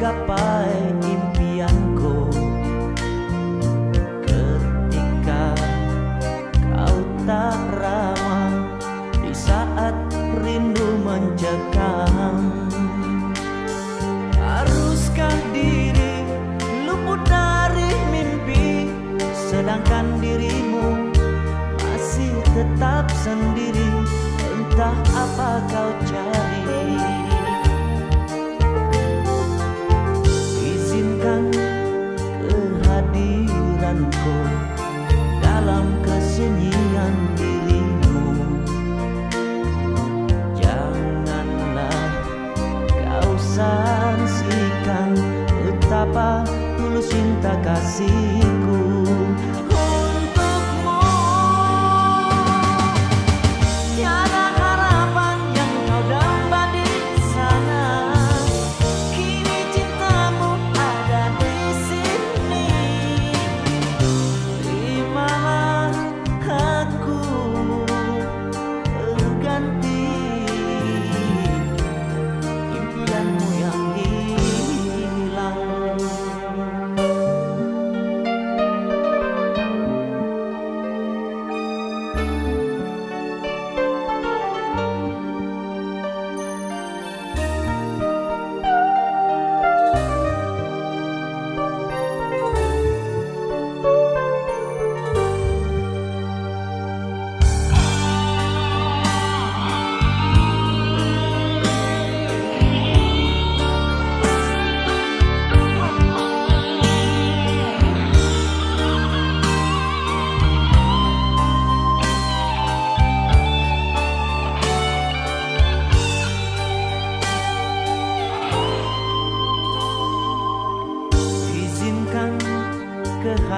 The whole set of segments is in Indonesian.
gapai impianku. Ketika kau tak ramah Di saat rindu mencekam Haruskah diri luput dari mimpi? Sedangkan dirimu masih tetap sendiri Entah apa kau cari apa tulus cinta kasihku.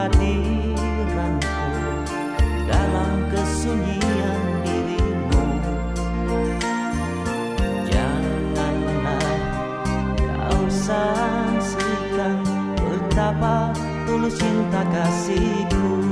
kehadiranku dalam kesunyian dirimu. Janganlah kau saksikan betapa tulus cinta kasihku.